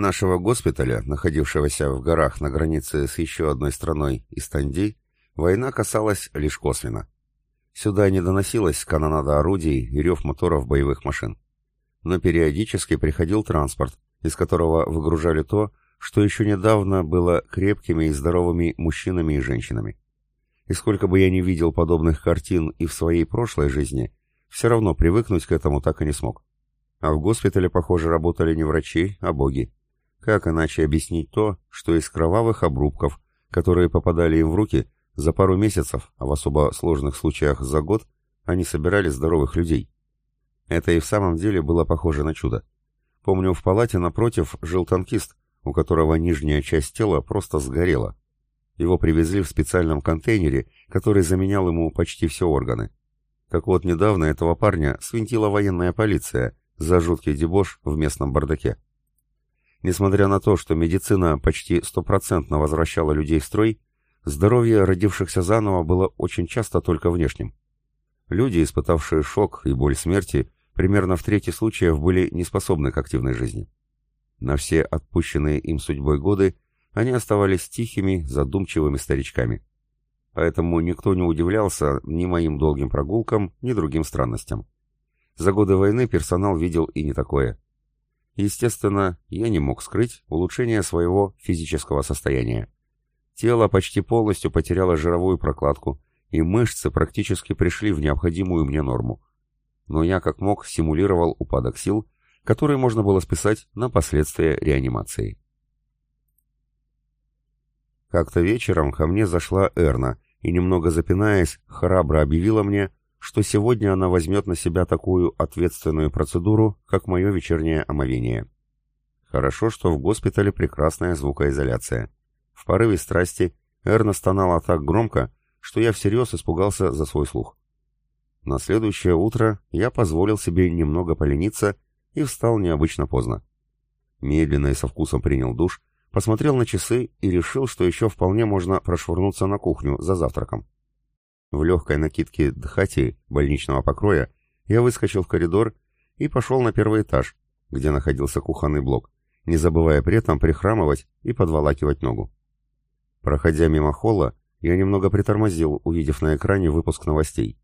Нашего госпиталя, находившегося в горах на границе с еще одной страной, Истандей, война касалась лишь косвенно. Сюда не доносилась канонада орудий и рев моторов боевых машин. Но периодически приходил транспорт, из которого выгружали то, что еще недавно было крепкими и здоровыми мужчинами и женщинами. И сколько бы я ни видел подобных картин и в своей прошлой жизни, все равно привыкнуть к этому так и не смог. А в госпитале, похоже, работали не врачи, а боги. Как иначе объяснить то, что из кровавых обрубков, которые попадали им в руки, за пару месяцев, а в особо сложных случаях за год, они собирали здоровых людей? Это и в самом деле было похоже на чудо. Помню, в палате напротив жил танкист, у которого нижняя часть тела просто сгорела. Его привезли в специальном контейнере, который заменял ему почти все органы. Так вот, недавно этого парня свинтила военная полиция за жуткий дебош в местном бардаке. Несмотря на то, что медицина почти стопроцентно возвращала людей в строй, здоровье родившихся заново было очень часто только внешним. Люди, испытавшие шок и боль смерти, примерно в трети случаев были неспособны к активной жизни. На все отпущенные им судьбой годы они оставались тихими, задумчивыми старичками. Поэтому никто не удивлялся ни моим долгим прогулкам, ни другим странностям. За годы войны персонал видел и не такое. Естественно, я не мог скрыть улучшение своего физического состояния. Тело почти полностью потеряло жировую прокладку, и мышцы практически пришли в необходимую мне норму. Но я как мог симулировал упадок сил который можно было списать на последствия реанимации. Как-то вечером ко мне зашла Эрна и, немного запинаясь, храбро объявила мне, что сегодня она возьмет на себя такую ответственную процедуру, как мое вечернее омовение. Хорошо, что в госпитале прекрасная звукоизоляция. В порыве страсти Эрна стонала так громко, что я всерьез испугался за свой слух. На следующее утро я позволил себе немного полениться и встал необычно поздно. Медленно и со вкусом принял душ, посмотрел на часы и решил, что еще вполне можно прошвырнуться на кухню за завтраком. В легкой накидке дхати больничного покроя я выскочил в коридор и пошел на первый этаж, где находился кухонный блок, не забывая при этом прихрамывать и подволакивать ногу. Проходя мимо холла, я немного притормозил, увидев на экране выпуск новостей.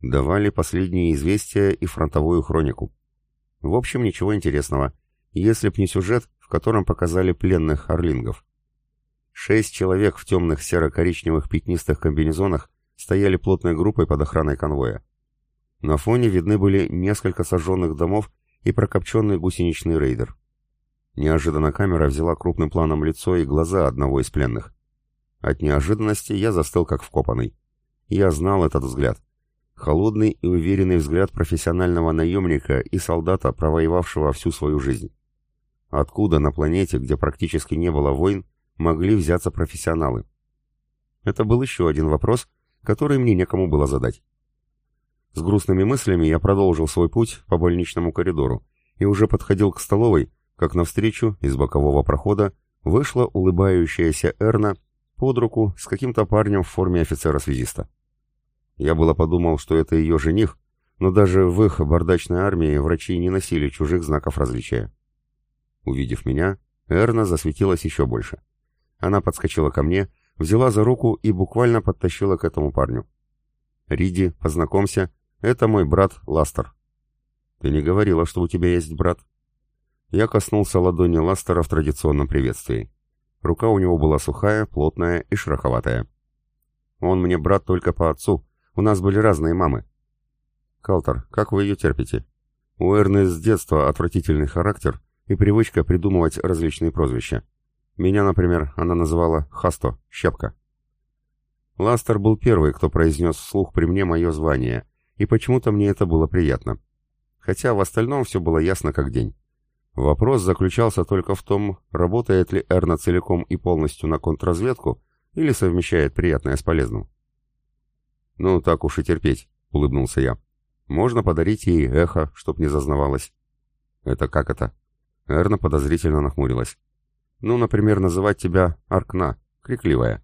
Давали последние известия и фронтовую хронику. В общем, ничего интересного, если б не сюжет, в котором показали пленных орлингов. Шесть человек в темных серо-коричневых пятнистых комбинезонах стояли плотной группой под охраной конвоя. На фоне видны были несколько сожженных домов и прокопченный гусеничный рейдер. Неожиданно камера взяла крупным планом лицо и глаза одного из пленных. От неожиданности я застыл как вкопанный. Я знал этот взгляд. Холодный и уверенный взгляд профессионального наемника и солдата, провоевавшего всю свою жизнь. Откуда на планете, где практически не было войн, могли взяться профессионалы? Это был еще один вопрос, который мне некому было задать. С грустными мыслями я продолжил свой путь по больничному коридору и уже подходил к столовой, как навстречу из бокового прохода вышла улыбающаяся Эрна под руку с каким-то парнем в форме офицера-связиста. Я было подумал, что это ее жених, но даже в их бардачной армии врачи не носили чужих знаков различия. Увидев меня, Эрна засветилась еще больше. Она подскочила ко мне, взяла за руку и буквально подтащила к этому парню. «Риди, познакомься, это мой брат Ластер». «Ты не говорила, что у тебя есть брат?» Я коснулся ладони Ластера в традиционном приветствии. Рука у него была сухая, плотная и шероховатая. «Он мне брат только по отцу», у нас были разные мамы. Калтер, как вы ее терпите? У Эрны с детства отвратительный характер и привычка придумывать различные прозвища. Меня, например, она называла Хасто, щепка. Ластер был первый, кто произнес вслух при мне мое звание, и почему-то мне это было приятно. Хотя в остальном все было ясно как день. Вопрос заключался только в том, работает ли Эрна целиком и полностью на контрразведку или совмещает приятное с полезным. «Ну, так уж и терпеть», — улыбнулся я. «Можно подарить ей эхо, чтоб не зазнавалась». «Это как это?» Эрна подозрительно нахмурилась. «Ну, например, называть тебя Аркна, крикливая».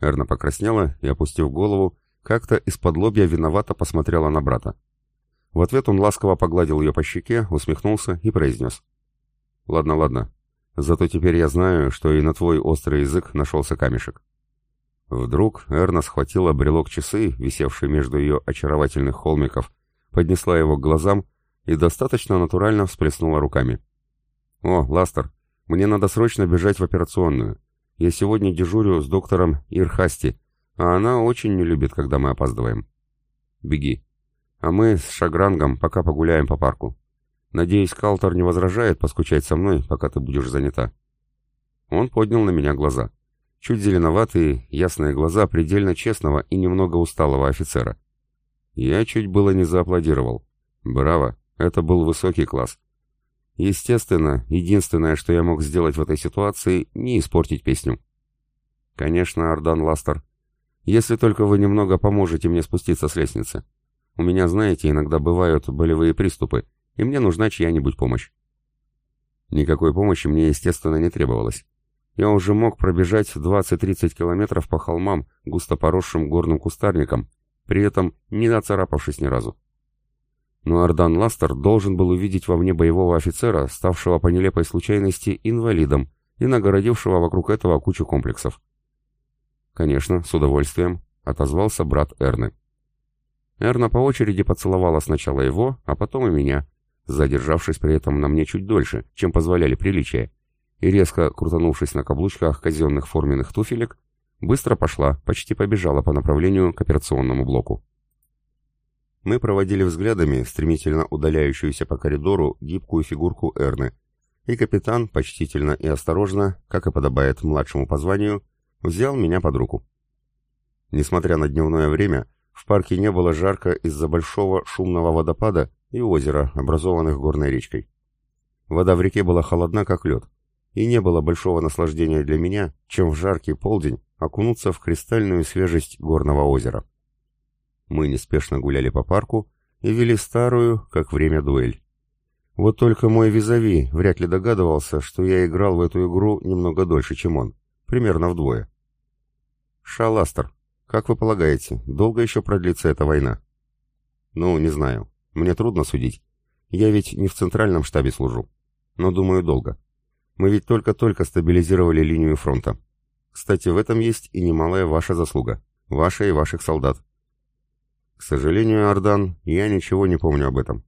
Эрна покраснела и, опустив голову, как-то из-под лобья виновато посмотрела на брата. В ответ он ласково погладил ее по щеке, усмехнулся и произнес. «Ладно, ладно. Зато теперь я знаю, что и на твой острый язык нашелся камешек». Вдруг Эрна схватила брелок часы, висевший между ее очаровательных холмиков, поднесла его к глазам и достаточно натурально всплеснула руками. «О, Ластер, мне надо срочно бежать в операционную. Я сегодня дежурю с доктором Ирхасти, а она очень не любит, когда мы опаздываем. Беги. А мы с Шагрангом пока погуляем по парку. Надеюсь, Калтор не возражает поскучать со мной, пока ты будешь занята. Он поднял на меня глаза. Чуть зеленоватые, ясные глаза предельно честного и немного усталого офицера. Я чуть было не зааплодировал. Браво, это был высокий класс. Естественно, единственное, что я мог сделать в этой ситуации, не испортить песню. Конечно, Ардан Ластер. Если только вы немного поможете мне спуститься с лестницы. У меня, знаете, иногда бывают болевые приступы, и мне нужна чья-нибудь помощь. Никакой помощи мне, естественно, не требовалось. Я уже мог пробежать 20-30 километров по холмам, густо поросшим горным кустарником, при этом не нацарапавшись ни разу. Но Ардан Ластер должен был увидеть во мне боевого офицера, ставшего по нелепой случайности инвалидом и нагородившего вокруг этого кучу комплексов. «Конечно, с удовольствием», — отозвался брат Эрны. Эрна по очереди поцеловала сначала его, а потом и меня, задержавшись при этом на мне чуть дольше, чем позволяли приличия, и резко крутанувшись на каблучках казенных форменных туфелек, быстро пошла, почти побежала по направлению к операционному блоку. Мы проводили взглядами стремительно удаляющуюся по коридору гибкую фигурку Эрны, и капитан, почтительно и осторожно, как и подобает младшему по званию, взял меня под руку. Несмотря на дневное время, в парке не было жарко из-за большого шумного водопада и озера, образованных горной речкой. Вода в реке была холодна, как лед, и не было большого наслаждения для меня, чем в жаркий полдень окунуться в кристальную свежесть горного озера. Мы неспешно гуляли по парку и вели старую, как время, дуэль. Вот только мой визави вряд ли догадывался, что я играл в эту игру немного дольше, чем он, примерно вдвое. «Шаластер, как вы полагаете, долго еще продлится эта война?» «Ну, не знаю. Мне трудно судить. Я ведь не в центральном штабе служу. Но думаю, долго. Мы ведь только-только стабилизировали линию фронта. Кстати, в этом есть и немалая ваша заслуга. Ваша и ваших солдат. К сожалению, Ардан, я ничего не помню об этом.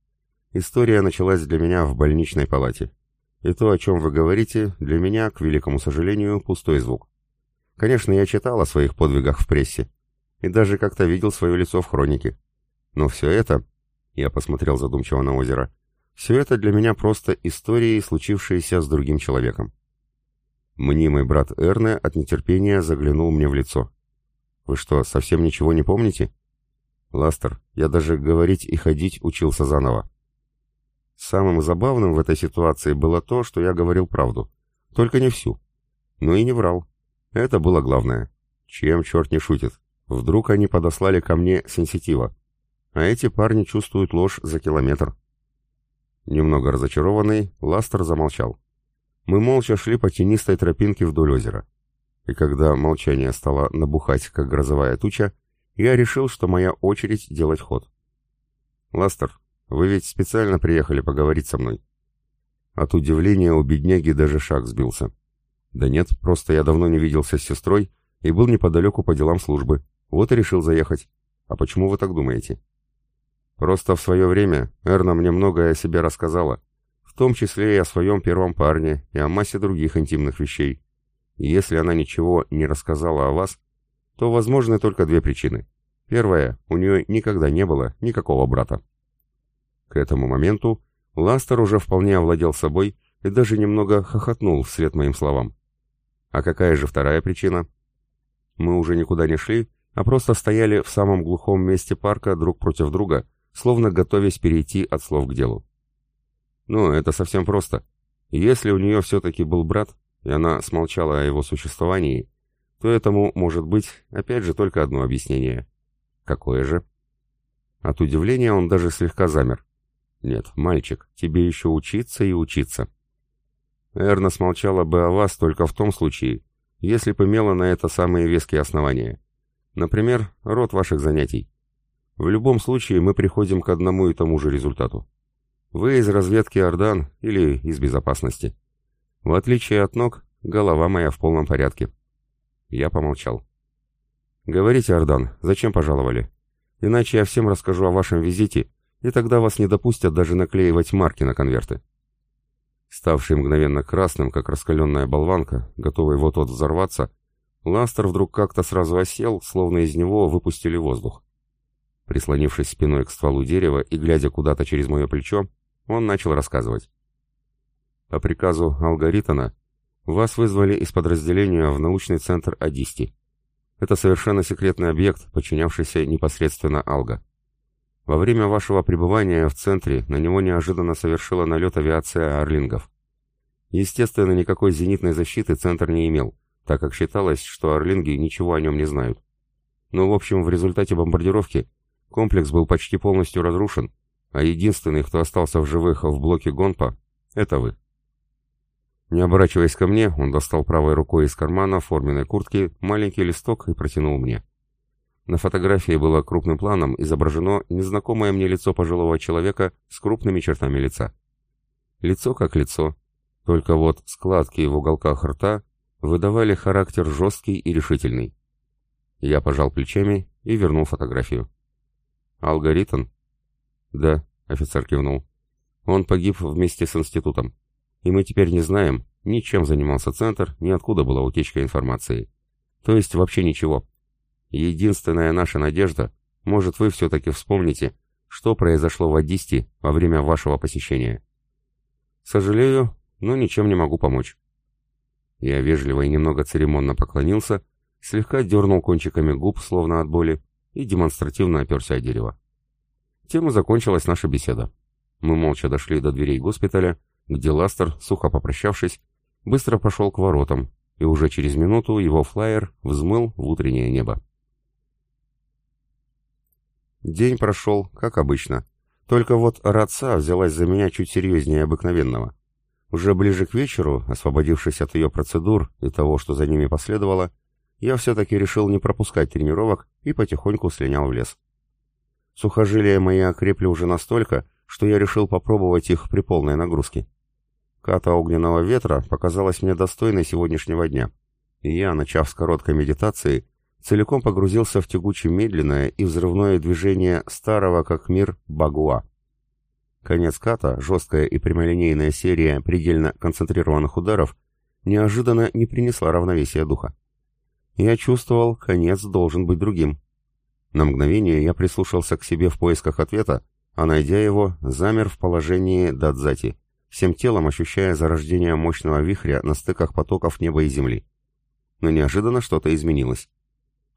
История началась для меня в больничной палате. И то, о чем вы говорите, для меня, к великому сожалению, пустой звук. Конечно, я читал о своих подвигах в прессе. И даже как-то видел свое лицо в хронике. Но все это... Я посмотрел задумчиво на озеро. Все это для меня просто истории, случившиеся с другим человеком. Мнимый брат Эрне от нетерпения заглянул мне в лицо. «Вы что, совсем ничего не помните?» Ластер, я даже говорить и ходить учился заново. Самым забавным в этой ситуации было то, что я говорил правду. Только не всю. Но и не врал. Это было главное. Чем черт не шутит? Вдруг они подослали ко мне сенситива. А эти парни чувствуют ложь за километр. Немного разочарованный, Ластер замолчал. Мы молча шли по тенистой тропинке вдоль озера. И когда молчание стало набухать, как грозовая туча, я решил, что моя очередь делать ход. «Ластер, вы ведь специально приехали поговорить со мной?» От удивления у бедняги даже шаг сбился. «Да нет, просто я давно не виделся с сестрой и был неподалеку по делам службы. Вот и решил заехать. А почему вы так думаете?» «Просто в свое время Эрна мне многое о себе рассказала, в том числе и о своем первом парне и о массе других интимных вещей. И если она ничего не рассказала о вас, то возможны только две причины. Первая, у нее никогда не было никакого брата. К этому моменту Ластер уже вполне овладел собой и даже немного хохотнул вслед моим словам. А какая же вторая причина? Мы уже никуда не шли, а просто стояли в самом глухом месте парка друг против друга, словно готовясь перейти от слов к делу. Ну, это совсем просто. Если у нее все-таки был брат, и она смолчала о его существовании, то этому может быть, опять же, только одно объяснение. Какое же? От удивления он даже слегка замер. Нет, мальчик, тебе еще учиться и учиться. Эрна смолчала бы о вас только в том случае, если бы имела на это самые веские основания. Например, род ваших занятий. В любом случае мы приходим к одному и тому же результату. Вы из разведки Ордан или из безопасности. В отличие от ног, голова моя в полном порядке. Я помолчал. «Говорите, Ардан, зачем пожаловали? Иначе я всем расскажу о вашем визите, и тогда вас не допустят даже наклеивать марки на конверты». Ставший мгновенно красным, как раскаленная болванка, готовый вот-вот взорваться, Ластер вдруг как-то сразу осел, словно из него выпустили воздух. Прислонившись спиной к стволу дерева и глядя куда-то через мое плечо, он начал рассказывать. По приказу алгоритана вас вызвали из подразделения в научный центр Адисти. Это совершенно секретный объект, подчинявшийся непосредственно Алга. Во время вашего пребывания в центре на него неожиданно совершила налет авиация Орлингов. Естественно, никакой зенитной защиты центр не имел, так как считалось, что Орлинги ничего о нем не знают. Но, в общем, в результате бомбардировки комплекс был почти полностью разрушен, а единственный, кто остался в живых в блоке Гонпа, это вы. Не оборачиваясь ко мне, он достал правой рукой из кармана форменной куртки маленький листок и протянул мне. На фотографии было крупным планом изображено незнакомое мне лицо пожилого человека с крупными чертами лица. Лицо как лицо, только вот складки в уголках рта выдавали характер жесткий и решительный. Я пожал плечами и вернул фотографию. «Алгоритм?» «Да», — офицер кивнул. «Он погиб вместе с институтом и мы теперь не знаем, ни чем занимался Центр, ни откуда была утечка информации. То есть вообще ничего. Единственная наша надежда, может вы все-таки вспомните, что произошло в Адисте во время вашего посещения. Сожалею, но ничем не могу помочь. Я вежливо и немного церемонно поклонился, слегка дернул кончиками губ, словно от боли, и демонстративно оперся о дерево. Тем и закончилась наша беседа. Мы молча дошли до дверей госпиталя, где Ластер, сухо попрощавшись, быстро пошел к воротам, и уже через минуту его флайер взмыл в утреннее небо. День прошел, как обычно. Только вот Радца взялась за меня чуть серьезнее обыкновенного. Уже ближе к вечеру, освободившись от ее процедур и того, что за ними последовало, я все-таки решил не пропускать тренировок и потихоньку слинял в лес. Сухожилия мои окрепли уже настолько, что я решил попробовать их при полной нагрузке. Ката огненного ветра показалась мне достойной сегодняшнего дня, и я, начав с короткой медитации, целиком погрузился в тягуче медленное и взрывное движение старого как мир Багуа. Конец ката, жесткая и прямолинейная серия предельно концентрированных ударов, неожиданно не принесла равновесия духа. Я чувствовал, конец должен быть другим. На мгновение я прислушался к себе в поисках ответа, а найдя его, замер в положении дадзати всем телом ощущая зарождение мощного вихря на стыках потоков неба и земли. Но неожиданно что-то изменилось.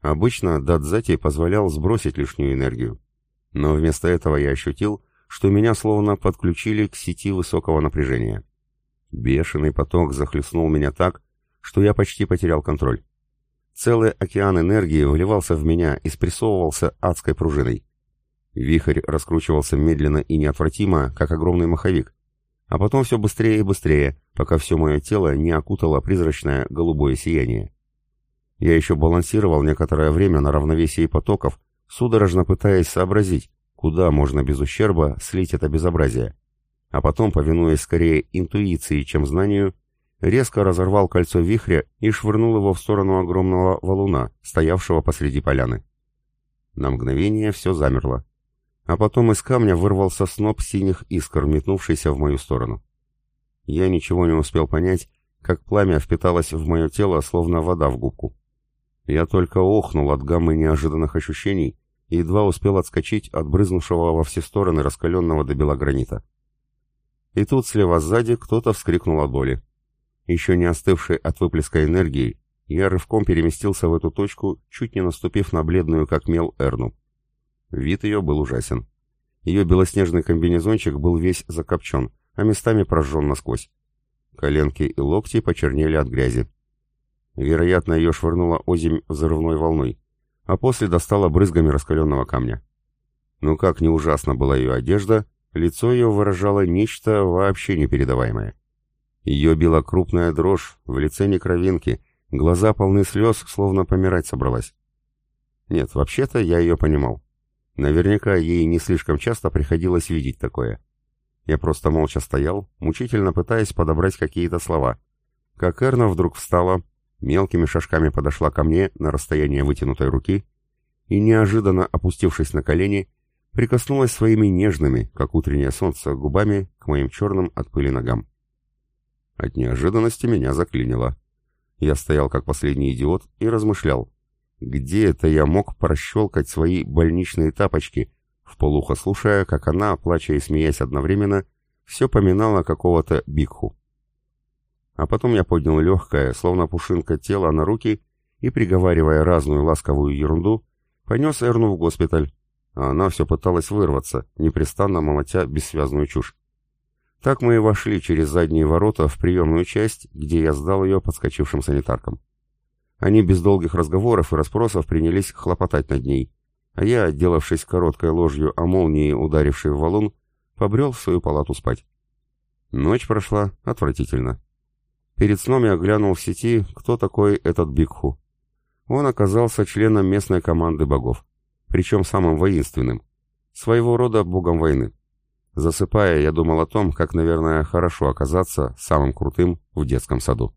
Обычно Дадзати позволял сбросить лишнюю энергию. Но вместо этого я ощутил, что меня словно подключили к сети высокого напряжения. Бешеный поток захлестнул меня так, что я почти потерял контроль. Целый океан энергии вливался в меня и спрессовывался адской пружиной. Вихрь раскручивался медленно и неотвратимо, как огромный маховик, а потом все быстрее и быстрее, пока все мое тело не окутало призрачное голубое сияние. Я еще балансировал некоторое время на равновесии потоков, судорожно пытаясь сообразить, куда можно без ущерба слить это безобразие. А потом, повинуясь скорее интуиции, чем знанию, резко разорвал кольцо вихря и швырнул его в сторону огромного валуна, стоявшего посреди поляны. На мгновение все замерло а потом из камня вырвался сноп синих искр, метнувшийся в мою сторону. Я ничего не успел понять, как пламя впиталось в мое тело, словно вода в губку. Я только охнул от гаммы неожиданных ощущений и едва успел отскочить от брызнувшего во все стороны раскаленного до бела гранита. И тут слева сзади кто-то вскрикнул от боли. Еще не остывший от выплеска энергии, я рывком переместился в эту точку, чуть не наступив на бледную как мел Эрну. Вид ее был ужасен. Ее белоснежный комбинезончик был весь закопчен, а местами прожжен насквозь. Коленки и локти почернели от грязи. Вероятно, ее швырнула озимь взрывной волной, а после достала брызгами раскаленного камня. Но как не ужасно была ее одежда, лицо ее выражало нечто вообще непередаваемое. Ее била крупная дрожь, в лице не кровинки, глаза полны слез, словно помирать собралась. Нет, вообще-то я ее понимал. Наверняка ей не слишком часто приходилось видеть такое. Я просто молча стоял, мучительно пытаясь подобрать какие-то слова, как Эрна вдруг встала, мелкими шажками подошла ко мне на расстояние вытянутой руки и, неожиданно опустившись на колени, прикоснулась своими нежными, как утреннее солнце, губами к моим черным от пыли ногам. От неожиданности меня заклинило. Я стоял как последний идиот и размышлял, где это я мог прощелкать свои больничные тапочки, вполуха слушая, как она, плача и смеясь одновременно, все поминала какого-то бикху. А потом я поднял легкое, словно пушинка тело на руки и, приговаривая разную ласковую ерунду, понес Эрну в госпиталь, а она все пыталась вырваться, непрестанно молотя бессвязную чушь. Так мы и вошли через задние ворота в приемную часть, где я сдал ее подскочившим санитаркам. Они без долгих разговоров и расспросов принялись хлопотать над ней, а я, отделавшись короткой ложью о молнии, ударившей в валун, побрел в свою палату спать. Ночь прошла отвратительно. Перед сном я глянул в сети, кто такой этот Бигху. Он оказался членом местной команды богов, причем самым воинственным, своего рода богом войны. Засыпая, я думал о том, как, наверное, хорошо оказаться самым крутым в детском саду.